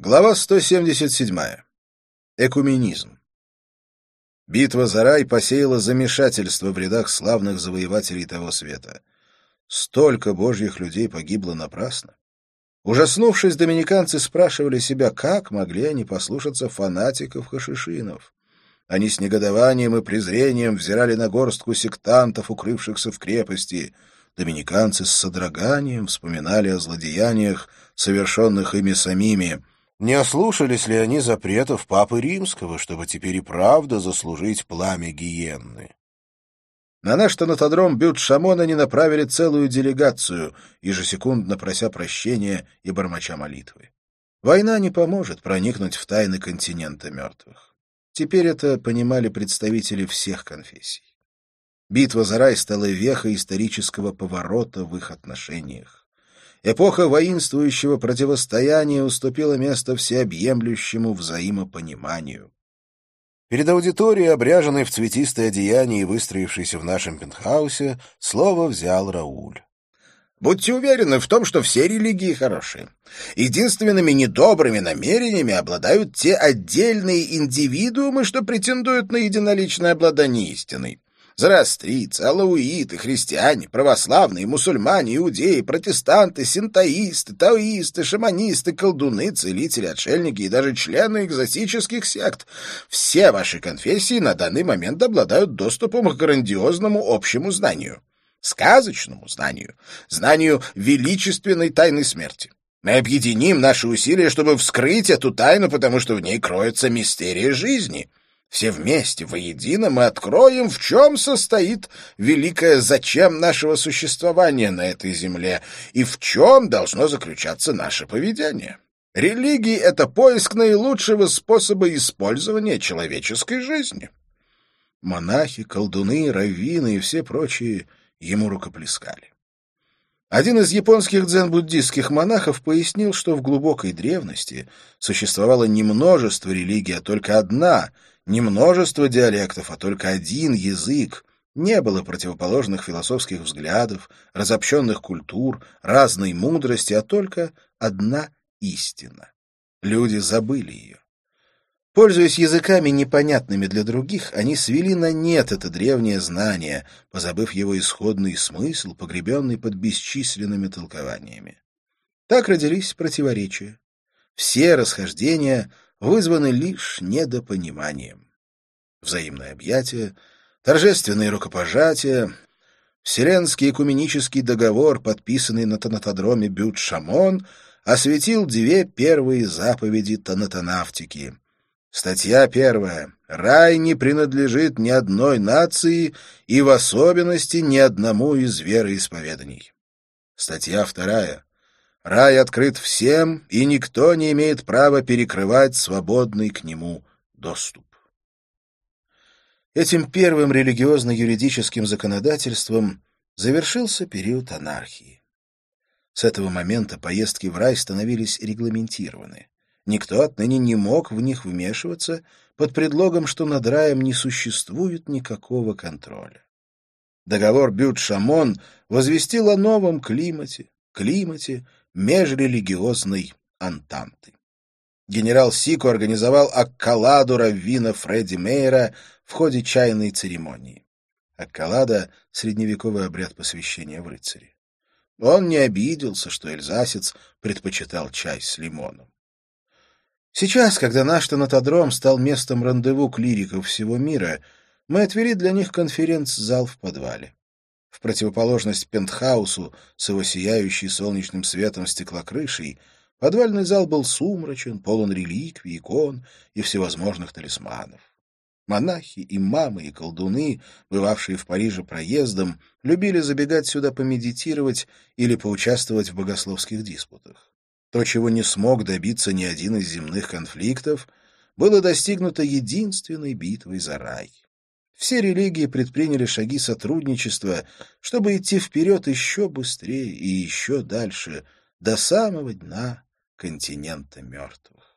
Глава 177. Экуменизм. Битва за рай посеяла замешательство в рядах славных завоевателей того света. Столько божьих людей погибло напрасно. Ужаснувшись, доминиканцы спрашивали себя, как могли они послушаться фанатиков-хашишинов. Они с негодованием и презрением взирали на горстку сектантов, укрывшихся в крепости. Доминиканцы с содроганием вспоминали о злодеяниях, совершенных ими самими — не ослушались ли они запретов Папы Римского, чтобы теперь и правда заслужить пламя гиенны? На наш тонатодром Бют-Шамона не направили целую делегацию, ежесекундно прося прощения и бормоча молитвы. Война не поможет проникнуть в тайны континента мертвых. Теперь это понимали представители всех конфессий. Битва за рай стала вехой исторического поворота в их отношениях. Эпоха воинствующего противостояния уступила место всеобъемлющему взаимопониманию. Перед аудиторией, обряженной в цветистое одеяние и выстроившейся в нашем пентхаусе, слово взял Рауль. Будьте уверены в том, что все религии хорошие. Единственными недобрыми намерениями обладают те отдельные индивидуумы, что претендуют на единоличное обладание истиной. Зороастрийцы, алауиты, христиане, православные, мусульмане, иудеи, протестанты, синтоисты, таоисты, шаманисты, колдуны, целители, отшельники и даже члены экзотических сект. Все ваши конфессии на данный момент обладают доступом к грандиозному общему знанию. Сказочному знанию. Знанию величественной тайны смерти. Мы объединим наши усилия, чтобы вскрыть эту тайну, потому что в ней кроется мистерия жизни. Все вместе, воедино, мы откроем, в чем состоит великое «зачем» нашего существования на этой земле и в чем должно заключаться наше поведение. Религии — это поиск наилучшего способа использования человеческой жизни. Монахи, колдуны, раввины и все прочие ему рукоплескали. Один из японских дзен-буддистских монахов пояснил, что в глубокой древности существовало не множество религий, а только одна — не множество диалектов, а только один язык. Не было противоположных философских взглядов, разобщенных культур, разной мудрости, а только одна истина. Люди забыли ее. Пользуясь языками, непонятными для других, они свели на нет это древнее знание, позабыв его исходный смысл, погребенный под бесчисленными толкованиями. Так родились противоречия. Все расхождения вызваны лишь недопониманием. Взаимное объятие, торжественные рукопожатия, Вселенский экуменический договор, подписанный на Танатодроме Бют-Шамон, осветил две первые заповеди тонатонавтики. Статья первая. Рай не принадлежит ни одной нации и в особенности ни одному из вероисповеданий. Статья вторая. Рай открыт всем, и никто не имеет права перекрывать свободный к нему доступ. Этим первым религиозно-юридическим законодательством завершился период анархии. С этого момента поездки в рай становились регламентированы. Никто отныне не мог в них вмешиваться под предлогом, что над раем не существует никакого контроля. Договор Бют-Шамон возвестил о новом климате, климате, межрелигиозной антанты. Генерал Сико организовал аккаладу раввина Фредди Мейера в ходе чайной церемонии. Аккалада — средневековый обряд посвящения в рыцари. Он не обиделся, что эльзасец предпочитал чай с лимоном. Сейчас, когда наш тонатодром стал местом рандеву клириков всего мира, мы отвели для них конференц-зал в подвале. В противоположность пентхаусу с его сияющей солнечным светом стеклокрышей, подвальный зал был сумрачен, полон реликвий, икон и всевозможных талисманов. Монахи, имамы и колдуны, бывавшие в Париже проездом, любили забегать сюда помедитировать или поучаствовать в богословских диспутах. То, чего не смог добиться ни один из земных конфликтов, было достигнуто единственной битвой за рай. Все религии предприняли шаги сотрудничества, чтобы идти вперед еще быстрее и еще дальше, до самого дна континента мертвых.